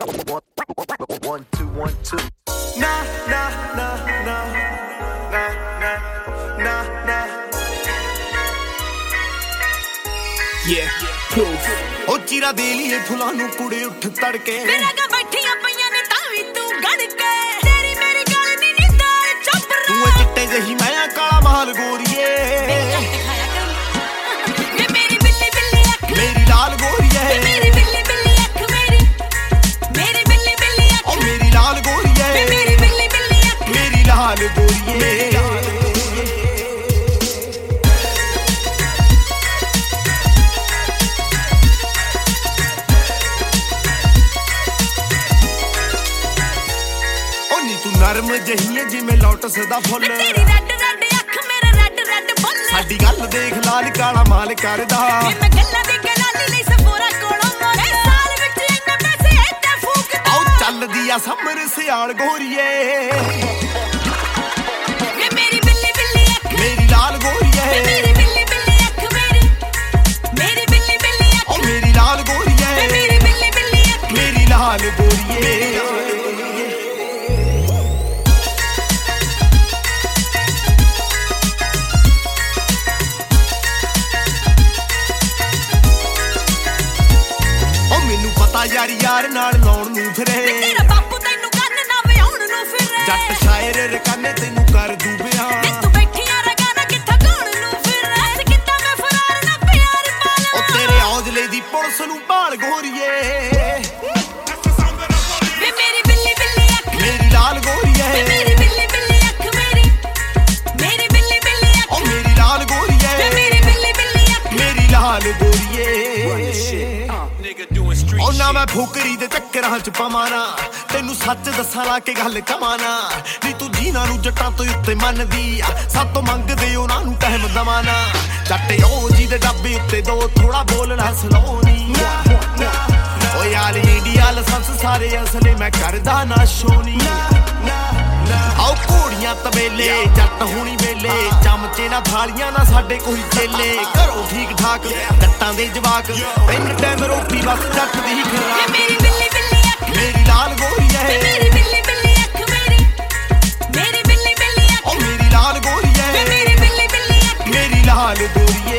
One, two, one, two. Nah, nah, nah, nah. Nah, nah, nah, nah. Yeah, proof. ਉਹ ਚੀਰਾ ਦੇ ਲਈਏ ਫੁੱਲਾਂ ਨੂੰ ਕੁੜੇ ਉੱਠ ਤੜਕੇ ਮੇਰਾ ਗਾ ਬੈਠੀਆਂ ਪਈਆਂ ਨੇ ਤਾਂ ਵੀ ਤੂੰ ਗੜ ਕੇ ਤੇਰੀ ਮੇਰੀ ਗੱਲ ਨਹੀਂ ਨਿੰਦਾਰ ਚੁੱਪ ਤੂੰ ਏ ਚਿੱਟੇ ਜਹੀ ਨਰਮ ਜਹੀ ਏ ਜਿਵੇਂ ਲੋਟਸ ਦਾ ਫੁੱਲ। ਤੇਰੀ ਰੈੱਡ ਰੈੱਡ ਅੱਖ ਮੇਰਾ ਰੈੱਡ ਰੈੱਡ ਫੁੱਲ ਸਾਡੀ ਗੱਲ ਦੇਖ ਲਾਲ ਕਾਲਾ ਮਾਲ ਕਰਦਾ। ਮੈਂ ਗੱਲਾਂ ਦੀ ਗਲਾਲੀ ਲਈ ਸਫੋਰਾ ਕੋਲੋਂ ਮੋਰੇ। ਸਾਲ ਵਿੱਚ ਇੰਨੇ ਪੈਸੇ ਇੱਥੇ ਫੂਕਦਾ। ਆਉ ਚੱਲਦੀ ਆ ਸਮਰ ਸਿਆਲ ਗੋਰੀਏ। ਪਤਾ ਯਾਰ ਯਾਰ ਨਾਲ ਲਾਉਣ ਨੂੰ ਫਿਰੇ। ਤੇਰਾ ਬਾਪੂ ਤੈਨੂੰ ਕੰਨ ਨਾ ਵਿਆਉਣ ਨੂੰ ਫਿਰ। ਜੱਟ ਸ਼ਾਇਰ ਰਕਾਨੇ ਤੈਨੂੰ ਕਰ ਦੂ ਬਿਆਨ। ਤੂੰ ਬੈਠੀਆਂ ਰਗਾ ਨਾ ਕਿੱਥਾ ਗਾਉਣ ਨੂੰ ਫਿਰ? ਐਸ ਕਿੱਦਾਂ ਮੈਂ ਫਰਾਰ ਨਾ ਪਿਆਰ ਪਾਲਾ। ਉਹ ਤੇਰੇ ਔਜਲੇ ਦੀ ਪੁਲਿਸ ਨੂੰ ਭਾਲ ਗੋਰੀਏ। ਉਹ ਨਾ shit. ਮੈਂ ਫੋਕਰੀ ਦੇ ਚੱਕਰਾਂ ਚ ਪਵਾਣਾ ਤੈਨੂੰ ਸੱਚ ਦੱਸਾਂ ਲਾ ਕੇ ਗੱਲ ਕਮਾਣਾ ਨੀ। ਤੂੰ ਜੀਨਾ ਨੂੰ ਜੱਟਾਂ ਤੋਂ ਉੱਤੇ ਮੰਨਦੀ ਆ। ਸਾਤੋਂ ਮੰਗਦੇ ਉਹਨਾਂ ਨੂੰ ਟਾਈਮ ਦਵਾਨਾ ਜੱਟ ਉਹ ਜੀ ਦੇ ਡੱਬੇ ਉੱਤੇ ਦੋ ਥੋੜਾ ਬੋਲਣਾ ਸਲੋਨੀ ਓ ਯਾਰ ਇੰਡੀਆ ਲਾਇਸੈਂਸ ਸਾਰੇ ਅਸਲੇ ਮੈਂ ਕਰਦਾ ਨਾ ਸ਼ੋਨੀ ਆਓ ਘੋੜੀਆਂ ਤਵੇਲੇ ਜੱਟ ਹੋਣੀ ਵੇਲੇ। ਚਮਚੇ ਨਾ ਥਾਲੀਆਂ ਨਾ ਸਾਡੇ ਕੋਈ ਚੇਲੇ। ਘਰੋਂ ਠੀਕ ਠਾਕ ਜੱਟਾਂ ਦੇ ਜਵਾਕ। ਟਾਈਮ ਰੋਟੀ ਮੇਰੀ ਬਸ ਚੱਟ ਮੇਰੀ ਲਾਲ ਗੋਰੀ ਐ ਮੇਰੀ ਲਾਲ ਗੋਰੀ ਐ ਮੇਰੀ ਲਾਲ ਗੋਰੀ ਐ